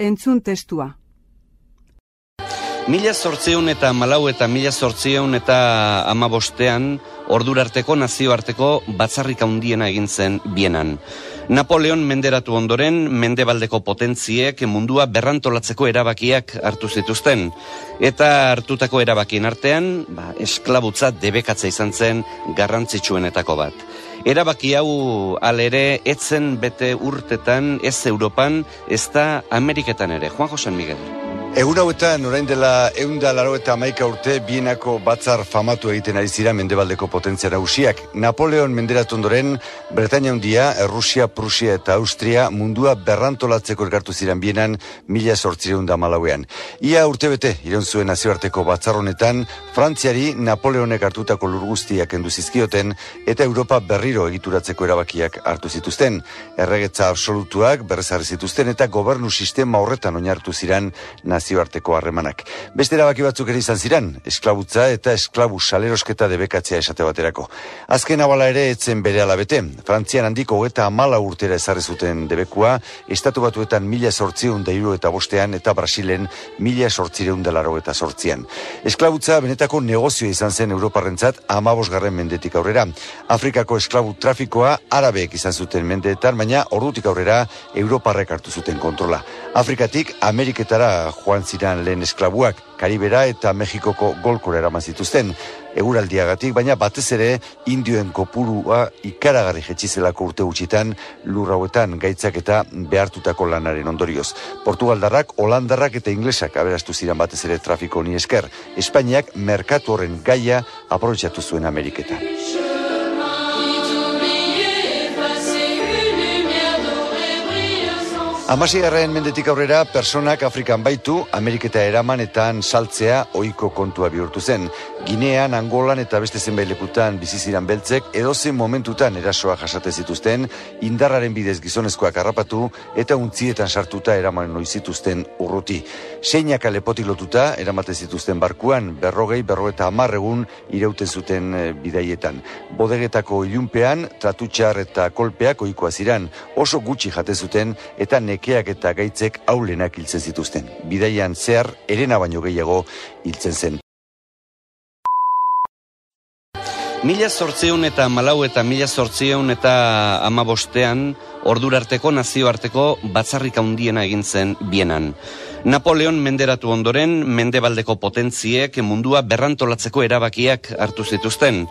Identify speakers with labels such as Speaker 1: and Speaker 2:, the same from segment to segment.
Speaker 1: Entzun testua.
Speaker 2: Mila sortzeun eta malau eta mila sortzeun eta amabostean ordurarteko nazioarteko batzarrik handiena egin zen bienan. Napoleon menderatu ondoren mendebaldeko potentziek mundua berrantolatzeko erabakiak hartu zituzten. Eta hartutako erabakien artean, ba, esklabutza debekatza izan zen garrantzitsuenetako bat. Erabaki hau alere etzen bete urtetan ez Europan, ez da Ameriketan ere. Juan Josan Miguel.
Speaker 3: Egun hauetan, orain dela eunda laro eta amaika urte, bienako batzar famatu egiten ari zira mendebaldeko potentzia usiak. Napoleon menderatu ondoren, Bretaña hundia, Rusia, Prusia eta Austria mundua berrantolatzeko ergartu ziren bienan mila sortzireun da malauean. Ia urte bete, iron zuen nazioarteko batzar honetan, Frantziari Napoleonek hartutako lurguztiak enduzizkioten eta Europa berriro egituratzeko erabakiak hartu zituzten. Erregetza absolutuak berrezarri zituzten eta gobernu sistema horretan oinartu ziren nazioarteko harremanak. Beste erabaki batzuk ere izan ziren, esklabutza eta esklabu salerosketa debekatzea esate baterako. Azken abala ere etzen bere alabete. Frantzian handiko eta amala urtera ezarri zuten debekua, estatu batuetan mila sortziun da eta bostean eta Brasilen mila sortzireun da laro eta sortzian. Esklabutza benetako negozioa izan zen Europarrentzat amabosgarren mendetik aurrera. Afrikako esklabu trafikoa arabeek izan zuten mendeetan, baina ordutik aurrera Europarrek hartu zuten kontrola. Afrikatik Ameriketara joan ziren lehen esklabuak, Karibera eta Mexikoko golkora eraman zituzten. Eguraldiagatik, baina batez ere indioen kopurua ikaragarri jetxizelako urte gutxitan lur hauetan gaitzak eta behartutako lanaren ondorioz. Portugaldarrak, Holandarrak eta Inglesak aberastu ziren batez ere trafiko ni esker. Espainiak merkatu horren gaia aprobetsatu zuen Ameriketan. Amasigarren mendetik aurrera, personak Afrikan baitu, Ameriketa eraman eta saltzea ohiko kontua bihurtu zen. Ginean, Angolan eta beste zenbait lekutan biziziran beltzek, edozen momentutan erasoa jasate zituzten, indarraren bidez gizonezkoak harrapatu eta untzietan sartuta eraman noizituzten urruti. Seinak alepotik lotuta, eramate zituzten barkuan, berrogei, berrogeta amarregun ireuten zuten eh, bidaietan. Bodegetako ilunpean, tratutxar eta kolpeak ohikoa ziran, oso gutxi jate zuten eta nek nekeak eta gaitzek aulenak hiltzen zituzten. Bidaian zehar, erena baino gehiago hiltzen zen.
Speaker 2: Mila sortzeun eta malau eta mila sortzeun eta amabostean, ordurarteko nazioarteko batzarrik handiena egin zen bienan. Napoleon menderatu ondoren, mendebaldeko potentziek mundua berrantolatzeko erabakiak hartu zituzten.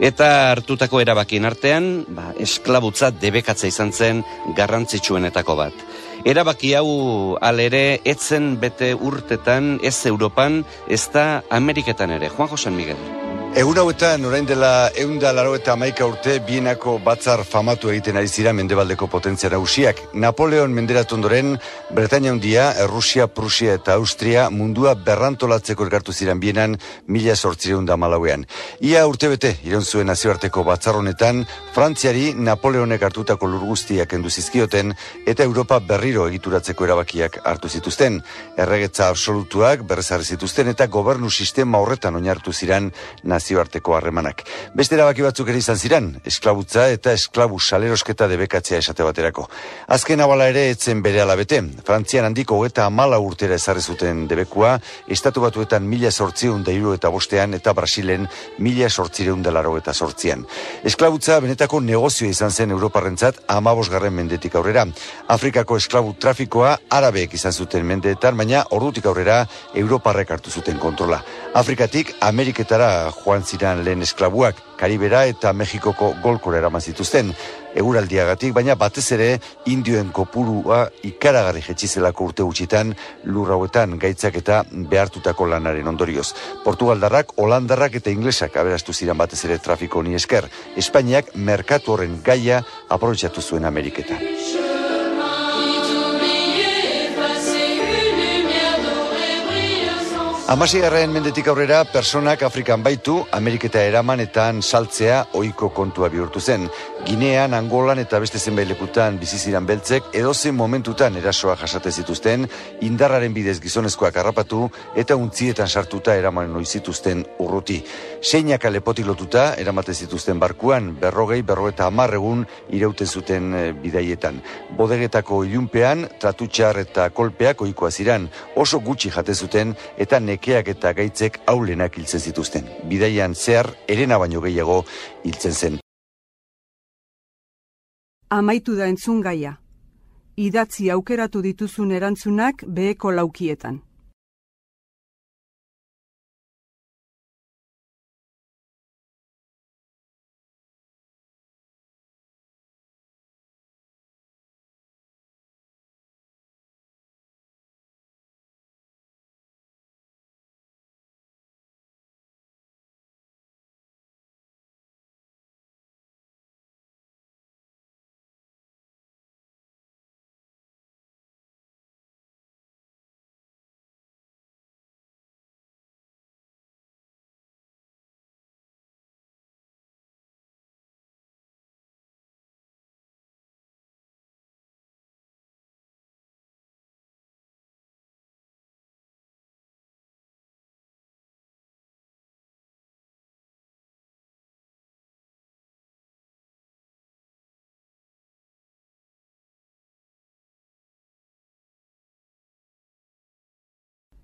Speaker 2: Eta hartutako erabakien artean, ba, esklabutza debekatza izan zen garrantzitsuenetako bat. Erabaki hau alere etzen bete urtetan ez Europan, ez da Ameriketan ere. Juan Josan Miguel.
Speaker 3: Egun hauetan, orain dela eunda laro eta maika urte bienako batzar famatu egiten ari zira mendebaldeko potentzia nausiak. Napoleon menderatu ondoren, Bretaña hundia, Errusia, Prusia eta Austria mundua berrantolatzeko elkartu ziren bienan mila sortzireun da malauean. Ia urte bete, iron zuen nazioarteko batzar honetan, Frantziari Napoleonek hartutako lurguztiak enduzizkioten eta Europa berriro egituratzeko erabakiak hartu zituzten. Erregetza absolutuak berrezarri zituzten eta gobernu sistema horretan oinartu ziren harremanak. Beste erabaki batzuk ere izan ziren, esklabutza eta esklabu salerosketa debekatzea esate baterako. Azken abala ere etzen bere alabete. Frantzian handiko eta amala urtera ezarri zuten debekua, estatu batuetan mila sortziun da eta bostean eta Brasilen mila sortzireun da laro eta sortzian. Esklabutza benetako negozioa izan zen Europarrentzat amabosgarren mendetik aurrera. Afrikako esklabu trafikoa arabeek izan zuten mendeetan, baina ordutik aurrera Europarrek hartu zuten kontrola. Afrikatik Ameriketara joan ziren lehen esklabuak, Karibera eta Mexikoko golkora eraman zituzten, eguraldiagatik, baina batez ere indioen kopurua ikaragarri jetxizelako urte gutxitan lurrauetan gaitzak eta behartutako lanaren ondorioz. Portugaldarrak, Holandarrak eta Inglesak aberastu ziren batez ere trafiko ni esker. Espainiak merkatu horren gaia aprobetsatu zuen Ameriketan. Amasigarren mendetik aurrera, personak Afrikan baitu, Ameriketa eramanetan saltzea ohiko kontua bihurtu zen. Ginean, Angolan eta beste zenbait lekutan biziziran beltzek, edozen momentutan erasoa jasate zituzten, indarraren bidez gizonezkoak harrapatu eta untzietan sartuta eraman noizituzten urruti. Seinak alepotik lotuta, eramate zituzten barkuan, berrogei, berro eta amarregun irauten zuten e, bidaietan. Bodegetako ilunpean, tratutxar eta kolpeak ohikoa ziran, oso gutxi jate zuten eta nekeak eta gaitzek aulenak hiltzen zituzten. Bidaian zehar, erena baino gehiago hiltzen zen.
Speaker 1: Amaitu da entzun gaia. Idatzi aukeratu dituzun erantzunak beheko laukietan.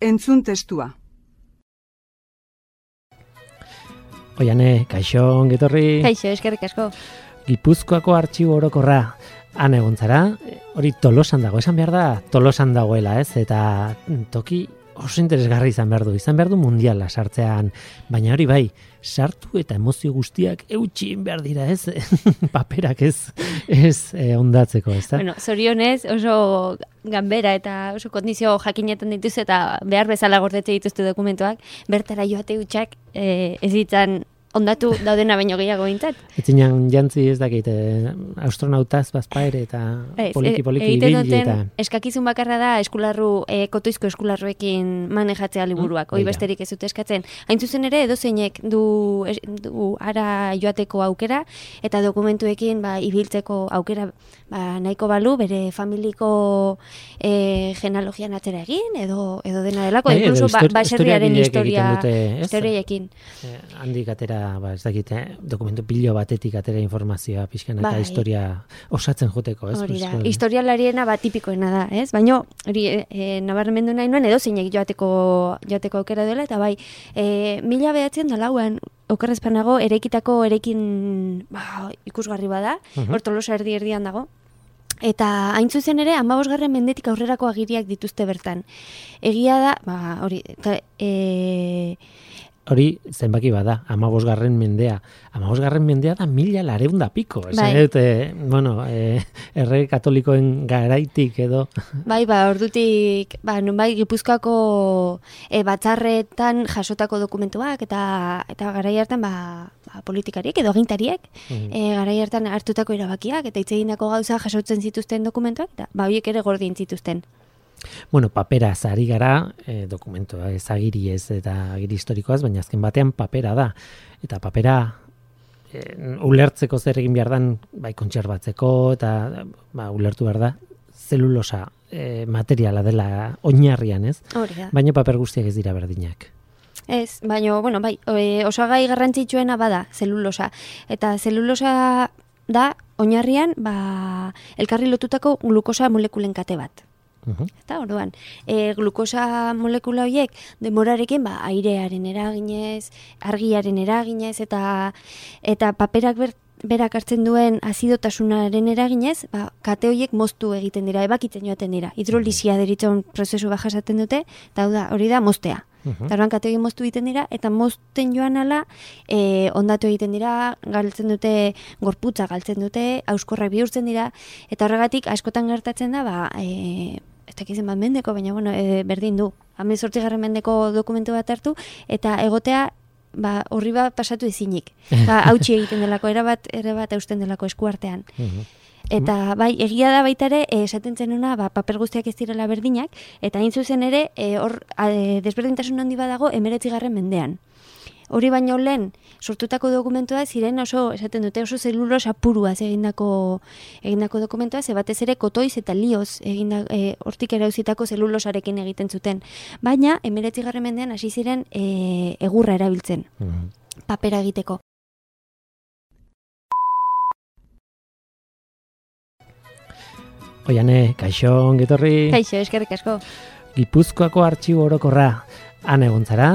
Speaker 1: Entzun testua.
Speaker 4: Oiane, kaixo, ongetorri.
Speaker 5: Kaixo, eskerrik asko.
Speaker 4: Gipuzkoako artxibo orokorra han egon zara, hori tolosan dago, esan behar da tolosan dagoela, ez? Eta toki oso interesgarri izan behar du, izan behar du mundiala sartzean, baina hori bai, sartu eta emozio guztiak eutxin behar dira, ez? Paperak ez, ez eh, ondatzeko, ez da?
Speaker 5: Bueno, zorionez, oso ganbera eta oso kondizio jakinetan dituz eta behar bezala gordetze dituzte dokumentuak, bertara joate utxak eh, ez ditzan ondatu daudena baino gehiago bintzat.
Speaker 4: Etzinan jantzi ez dakit, eh, astronautaz bazpaere eta poliki poliki
Speaker 5: e,
Speaker 4: ibili eta...
Speaker 5: Eskakizun bakarra da eskularru, e, kotoizko eskularruekin manejatzea liburuak, mm, besterik ez dute eskatzen. Hain zuzen ere, edo zeinek du, du ara joateko aukera, eta dokumentuekin ba, ibiltzeko aukera ba, nahiko balu, bere familiko e, genealogian atzera egin, edo, edo dena delako, bai, incluso ba, baserriaren historia, historiaekin.
Speaker 4: Handik atera ba, ez dakit, eh? dokumentu pilo batetik atera informazioa pixkan eta bai. historia osatzen joteko, ez?
Speaker 5: Hori da, historialariena bat tipikoena da, ez? Baina, hori, e, e, nabarmendu nahi nuen, edo zeinek joateko, joateko aukera dela, eta bai, e, mila behatzen da lauan, okerrezpanago, erekitako erekin ba, ikusgarri bada, uh -huh. hortolosa erdi erdian dago, Eta hain zuzen ere, amabosgarren mendetik aurrerako agiriak dituzte bertan. Egia da, ba, hori, eta, e,
Speaker 4: hori zenbaki bada, amabosgarren mendea. Amabosgarren mendea da mila lareun da piko. Ez,
Speaker 5: bai.
Speaker 4: eh, bueno, eh, erre katolikoen garaitik edo.
Speaker 5: Bai, ba, ordutik, ba, nun bai, gipuzkoako e, batzarretan jasotako dokumentuak eta eta garai hartan, ba, ba, politikariek edo agintariek, mm -hmm. garai hartan hartutako erabakiak eta itzeginako gauza jasotzen zituzten dokumentuak, eta ba, horiek ere gordin zituzten.
Speaker 4: Bueno, papera zari gara, e, dokumentua ez agiri ez eta agiri historikoaz, baina azken batean papera da. Eta papera e, ulertzeko zer egin behar dan, bai kontserbatzeko eta ba, ulertu behar da, zelulosa e, materiala dela oinarrian ez. Baina paper guztiak ez dira berdinak.
Speaker 5: Ez, baina, bueno, bai, osagai garrantzitsuena bada, zelulosa. Eta zelulosa da, oinarrian, ba, elkarri lotutako glukosa molekulen kate bat. Eta orduan, e, glukosa molekula horiek demorarekin ba, airearen eraginez, argiaren eraginez eta eta paperak ber, berak hartzen duen azidotasunaren eraginez, ba, kate horiek moztu egiten dira, ebakitzen joaten dira. Hidrolizia deritzen prozesu baja esaten dute, eta hori da moztea. Eta orduan kate horiek moztu egiten dira, eta mozten joan ala, e, ondatu egiten dira, galtzen dute, gorputza galtzen dute, auskorrak bihurtzen dira, eta horregatik askotan gertatzen da, ba, e, ez dakizien bat mendeko, baina bueno, e, berdin du. Hamen sortzi garren mendeko dokumentu bat hartu, eta egotea, ba, horri bat pasatu ezinik. Ba, hautsi egiten delako, era bat, ere bat eusten delako eskuartean. Mhm. Eta bai, egia da baita ere, eh, esaten zenuna, ba, paper guztiak ez direla berdinak, eta hain zuzen ere, e, hor, desberdintasun handi badago, emeretzi garren mendean. Hori baino lehen, sortutako dokumentua ziren oso, esaten dute, oso zelulosa purua egindako, egindako dokumentua, ze batez ere kotoiz eta lioz eginda, e, hortik erauzitako zelulosarekin egiten zuten. Baina, emeretzi garren mendean hasi ziren e, egurra erabiltzen, mm papera egiteko.
Speaker 4: Oiane, kaixo, ongetorri.
Speaker 5: Kaixo, eskerrik asko.
Speaker 4: Gipuzkoako artxibo orokorra han egon zara,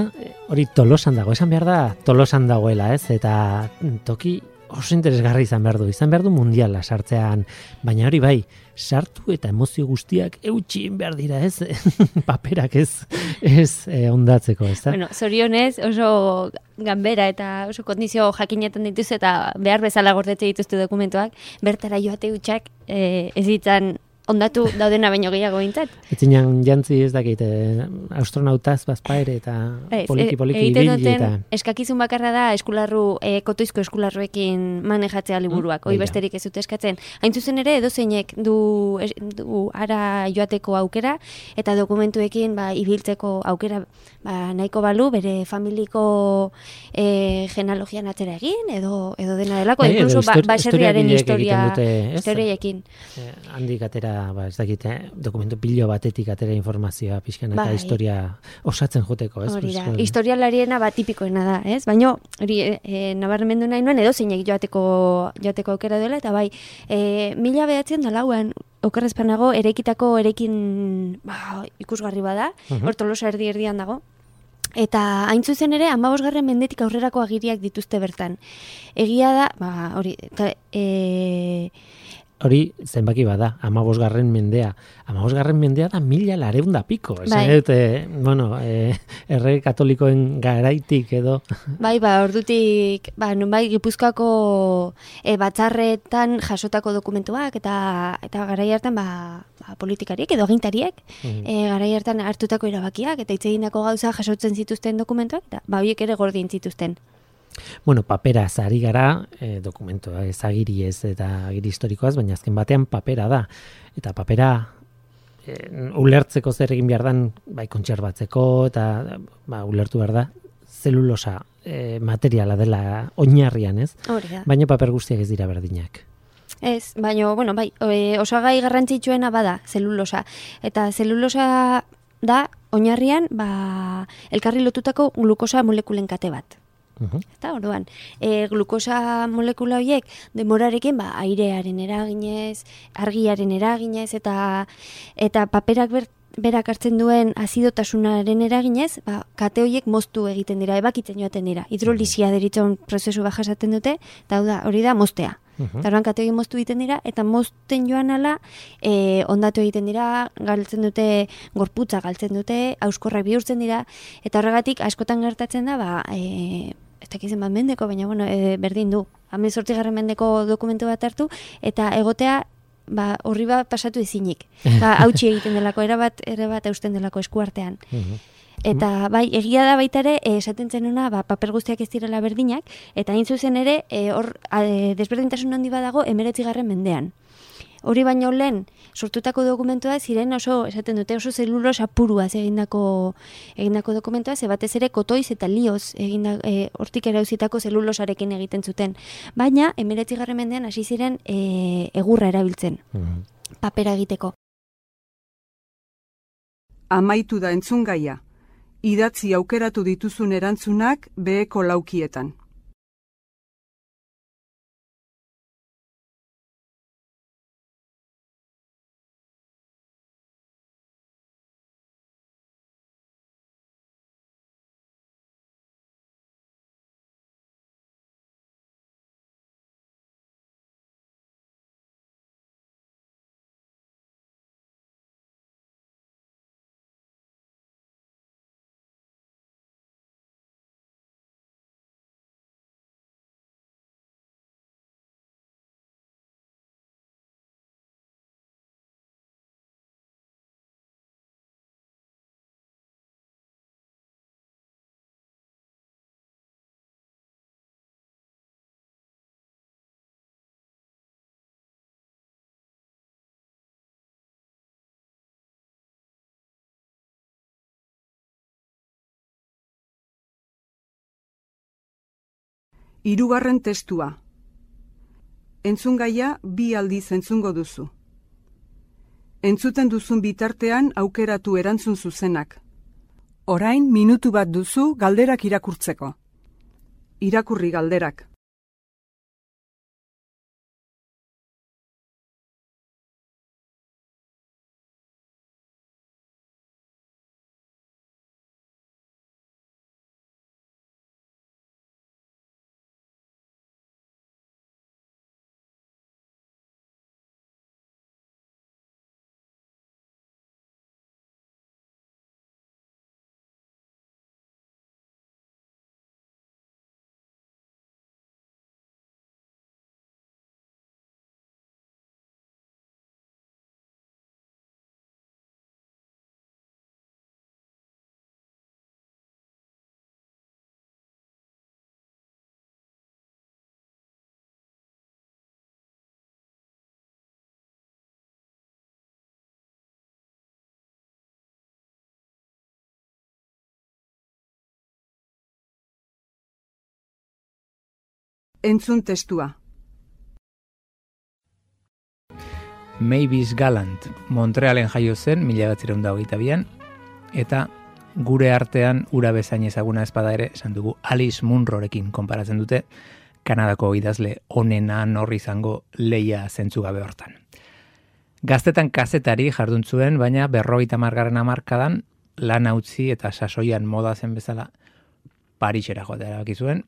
Speaker 4: hori tolosan dago, esan behar da tolosan dagoela, ez? Eta toki oso interesgarri izan behar du, izan behar du mundiala sartzean, baina hori bai, sartu eta emozio guztiak eutxin behar dira, ez? Paperak ez, ez eh, ondatzeko, ez da?
Speaker 5: Bueno, zorionez oso ganbera eta oso kondizio jakinetan dituz eta behar bezala gordetze dituzte dokumentuak, bertara joate utxak eh, ez ditzan ondatu daudena baino gehiago bintzat.
Speaker 4: Etzinan jantzi ez dakit, eh, astronautaz bazpaere eta poliki poliki e, ibili eta...
Speaker 5: Eskakizun bakarra da eskularru, e, kotoizko eskularruekin manejatzea liburuak, mm, besterik ez dute eskatzen. Hain zuzen ere, edo zeinek du, du ara joateko aukera, eta dokumentuekin ba, ibiltzeko aukera ba, nahiko balu, bere familiko e, genealogian atzera egin, edo, edo dena delako, bai, incluso ba, baserriaren historia, historiaekin.
Speaker 4: Eh, handik atera ba, ez dakit, eh? dokumentu pilo batetik atera informazioa pixkan eta bai. historia osatzen joteko, ez?
Speaker 5: Hori da, historialariena bat tipikoena da, ez? Baina, hori, e, e, nabarmendu nahi nuen, edo zeinek joateko, joateko aukera duela, eta bai, e, mila behatzen da lauan, okerrezpanago, erekitako erekin ba, ikusgarri bada, uh -huh. erdi erdian dago, Eta hain zuzen ere, amabosgarren mendetik aurrerako agiriak dituzte bertan. Egia da, ba, hori, eta, e,
Speaker 4: hori zenbaki bada, amabosgarren mendea. Amabosgarren mendea da mila lareun da piko. Ez,
Speaker 5: Bai.
Speaker 4: eh? Te, bueno, eh, erre katolikoen garaitik edo.
Speaker 5: bai, ba, ordutik, ba, nun bai, gipuzkoako e, batzarretan jasotako dokumentuak, eta, eta garai hartan, ba, ba, politikariek edo agintariek,
Speaker 4: Mhm.
Speaker 5: e, garai hartan hartutako erabakiak, eta hitz egindako gauza jasotzen zituzten dokumentuak, eta ba, horiek ere gordin zituzten.
Speaker 4: Bueno, papera ari gara, eh, dokumentua ez agiri ez eta agiri historikoaz, baina azken batean papera da. Eta papera eh, ulertzeko zer egin behar dan, bai kontserbatzeko, eta ba, ulertu behar da, zelulosa eh, materiala dela oinarrian, ez?
Speaker 5: Hori da.
Speaker 4: Baina paper guztiak ez dira berdinak.
Speaker 5: Ez, baina, bueno, bai, e, osagai garrantzitsuena bada, zelulosa. Eta zelulosa da, oinarrian, ba, elkarri lotutako glukosa molekulen kate bat.
Speaker 4: Mhm.
Speaker 5: Eta orduan, e, glukosa molekula horiek demorarekin ba, airearen eraginez, argiaren eraginez eta eta paperak ber, berak hartzen duen azidotasunaren eraginez, ba, kate horiek moztu egiten dira, ebakitzen joaten dira. Hidrolisia deritzen prozesu bat jasaten dute, eta da, hori da moztea.
Speaker 4: Mhm.
Speaker 5: Eta orduan kate horiek moztu egiten dira, eta mozten joan ala, e, ondatu egiten dira, galtzen dute, gorputza galtzen dute, auskorrak bihurtzen dira, eta horregatik askotan gertatzen da, ba, e, ez dakizen bat mendeko, baina bueno, e, berdin du. Hemen garren mendeko dokumentu bat hartu, eta egotea, ba, horri bat pasatu ezinik. Ba, hautsi egiten delako, erabat, ere bat eusten delako eskuartean.
Speaker 4: Mhm.
Speaker 5: Eta bai, egia da baita ere, eh, esaten zenuna, ba, paper guztiak ez direla berdinak, eta hain zuzen ere, eh, hor e, desberdintasun handi badago emeretzigarren mendean. Hori baino lehen, sortutako dokumentua ziren oso, esaten dute, oso zelulosa puruaz egindako, egindako dokumentua, ze batez ere kotoiz eta lioz eginda, e, hortik erauzitako zelulosarekin egiten zuten. Baina, emeretzigarren mendean hasi ziren e, egurra erabiltzen,
Speaker 4: Mhm.
Speaker 5: papera egiteko.
Speaker 1: Amaitu da entzungaia. Idatzi aukeratu dituzun erantzunak beheko laukietan. Hirugarren testua. Entzungaia bi aldiz entzungo duzu. Entzuten duzun bitartean aukeratu erantzun zuzenak. Orain minutu bat duzu galderak irakurtzeko. Irakurri galderak. Entzun testua.
Speaker 6: Mavis Gallant, Montrealen jaio zen, mila batzireun bian, eta gure artean ura bezain ezaguna espada ere, esan dugu Alice Munrorekin konparatzen dute, Kanadako idazle onena norri izango leia zentzugabe hortan. Gaztetan kazetari jardun zuen, baina berrogeita margarren amarkadan lan utzi eta sasoian moda zen bezala Parisera joatea erabaki zuen,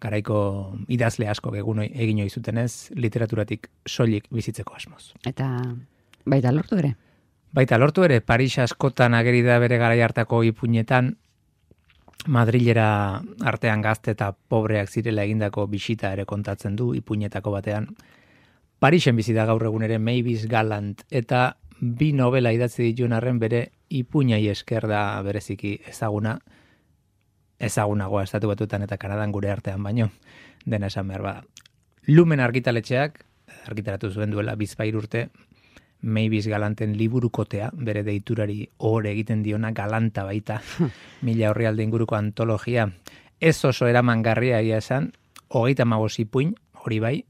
Speaker 6: garaiko idazle asko egun egin ohi zutenez literaturatik soilik bizitzeko asmoz.
Speaker 7: Eta baita lortu ere.
Speaker 6: Baita lortu ere Paris askotan ageri da bere garai hartako ipuinetan Madrilera artean gazte eta pobreak zirela egindako bisita ere kontatzen du ipuinetako batean. Parisen bizi da gaur egun ere Mavis Gallant eta bi novela idatzi dituen arren bere ipuinai esker da bereziki ezaguna ezagunagoa estatu batuetan eta Kanadan gure artean baino dena esan behar bada. Lumen argitaletxeak argitaratu zuen duela bizpair urte Mavis Galanten liburukotea, bere deiturari hor egiten diona galanta baita, mila horri alde inguruko antologia. Ez oso eraman garria esan, hogeita magos ipuin, hori bai,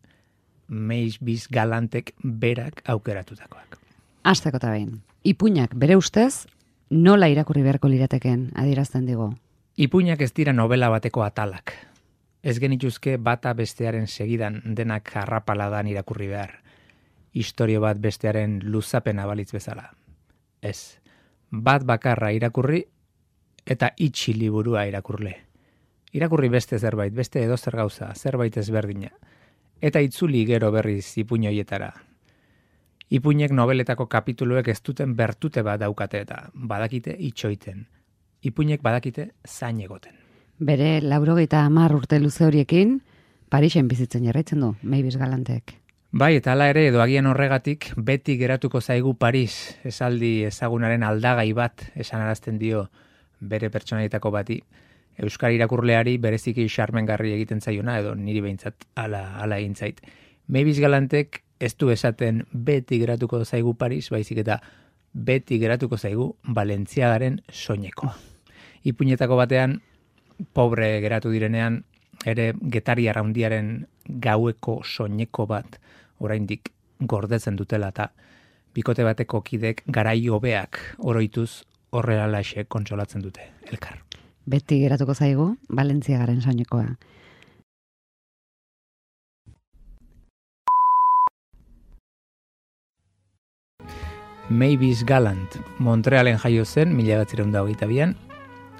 Speaker 6: Mavis Galantek berak aukeratutakoak.
Speaker 7: Azteko eta behin, ipuinak bere ustez, nola irakurri beharko lirateken adierazten digo?
Speaker 6: Ipuinak ez dira novela bateko atalak. Ez genituzke bata bestearen segidan denak harrapaladan irakurri behar historio bat bestearen luzapena balitz bezala. Ez, bat bakarra irakurri eta itxi liburua irakurle. Irakurri beste zerbait, beste edo zer gauza, zerbait ezberdina. Eta itzuli gero berriz ipuñoietara. Ipuinek nobeletako kapituluek ez duten bertute bat daukate eta badakite itxoiten. Ipuinek badakite zain egoten.
Speaker 7: Bere laurogeita amar urte luze horiekin, Parisen bizitzen jarraitzen du, Mavis Galantek.
Speaker 6: Bai, eta ala ere, edoagian horregatik, beti geratuko zaigu Paris, esaldi ezagunaren aldagai bat, esan arazten dio bere pertsonalitako bati, Euskari irakurleari bereziki xarmengarri egiten zaiona, edo niri behintzat ala, ala egin zait. Mavis Galantek ez du esaten beti geratuko zaigu Paris, baizik eta beti geratuko zaigu Valentziagaren soineko. Ipuñetako batean, pobre geratu direnean, ere getari arraundiaren gaueko soineko bat, oraindik gordetzen dutela eta bikote bateko kidek garai hobeak oroituz horrela laxe kontsolatzen dute elkar.
Speaker 7: Beti geratuko zaigu, Valentzia garen soinekoa.
Speaker 6: Mavis Gallant, Montrealen jaio zen, mila bat hogeita bian,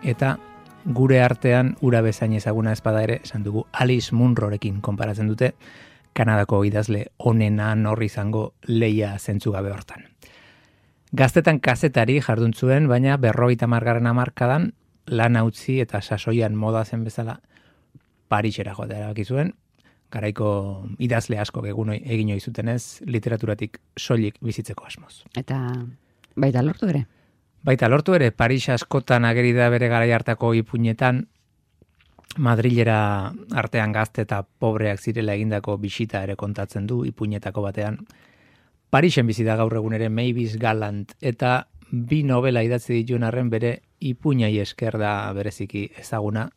Speaker 6: eta gure artean ura bezain ezaguna espada ere, esan dugu Alice Munrorekin konparatzen dute, Kanadako idazle onena norri izango leia zentzugabe hortan. Gaztetan kazetari jardun zuen, baina berroita margarren amarkadan lan utzi eta sasoian moda zen bezala Parisera joatea erabaki zuen, garaiko idazle asko egun egin ohi zutenez literaturatik soilik bizitzeko asmoz.
Speaker 7: Eta baita lortu ere.
Speaker 6: Baita lortu ere Paris askotan ageri da bere garai hartako ipuinetan Madrilera artean gazte eta pobreak zirela egindako bisita ere kontatzen du ipuinetako batean. Parisen bizi da gaur egun ere Mavis Gallant eta bi novela idatzi dituen arren bere ipuinai esker da bereziki ezaguna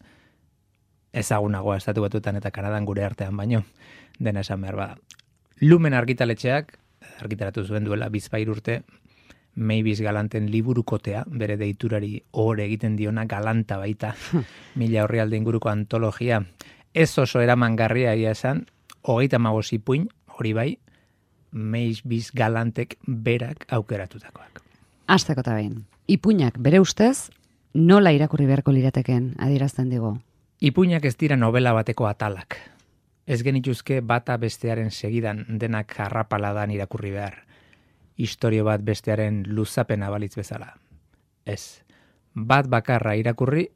Speaker 6: ezagunagoa estatu batuetan eta Kanadan gure artean baino dena esan behar bada. Lumen argitaletxeak argitaratu zuen duela bizpair urte Mavis Galanten liburukotea, bere deiturari hor egiten diona galanta baita, mila horri alde inguruko antologia. Ez oso eraman garria ia esan, hogeita magos ipuin, hori bai, Mavis Galantek berak aukeratutakoak.
Speaker 7: Azteko eta behin, ipuinak bere ustez, nola irakurri beharko lirateken adierazten digo?
Speaker 6: Ipuinak ez dira novela bateko atalak. Ez genituzke bata bestearen segidan denak harrapaladan irakurri behar historio bat bestearen luzapena balitz bezala. Ez, bat bakarra irakurri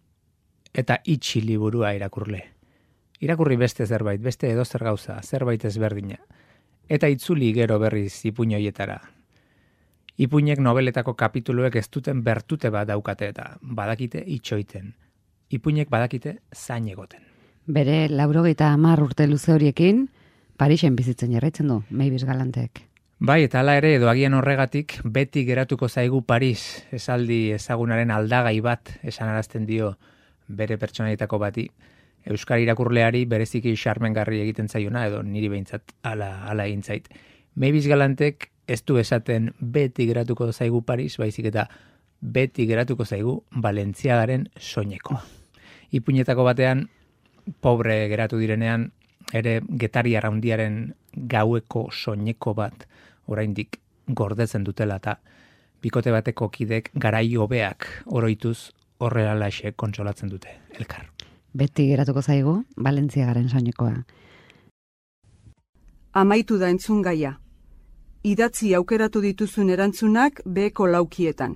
Speaker 6: eta itxi liburua irakurle. Irakurri beste zerbait, beste edo zer gauza, zerbait ezberdina. Eta itzuli gero berriz ipuñoietara. Ipuinek nobeletako kapituluek ez duten bertute bat daukate eta badakite itxoiten. Ipuinek badakite zain egoten.
Speaker 7: Bere laurogeita amar urte luze horiekin, Parisen bizitzen jarraitzen du, Mavis Galantek.
Speaker 6: Bai, eta ala ere, edoagien horregatik, beti geratuko zaigu Paris, esaldi ezagunaren aldagai bat, esan arazten dio bere pertsonalitako bati, Euskari irakurleari bereziki xarmengarri egiten zaiona, edo niri behintzat ala, ala egin zait. Mavis Galantek ez du esaten beti geratuko zaigu Paris, baizik eta beti geratuko zaigu Valentziagaren soineko. Ipuñetako batean, pobre geratu direnean, ere getari arraundiaren gaueko soineko bat, oraindik gordetzen dutela eta bikote bateko kidek garai hobeak oroituz horrelaxe kontsolatzen dute elkar.
Speaker 7: Beti geratuko zaigu, Valentziagaren soinekoa.
Speaker 1: Amaitu da entzun gaia. Idatzi aukeratu dituzun erantzunak beheko laukietan.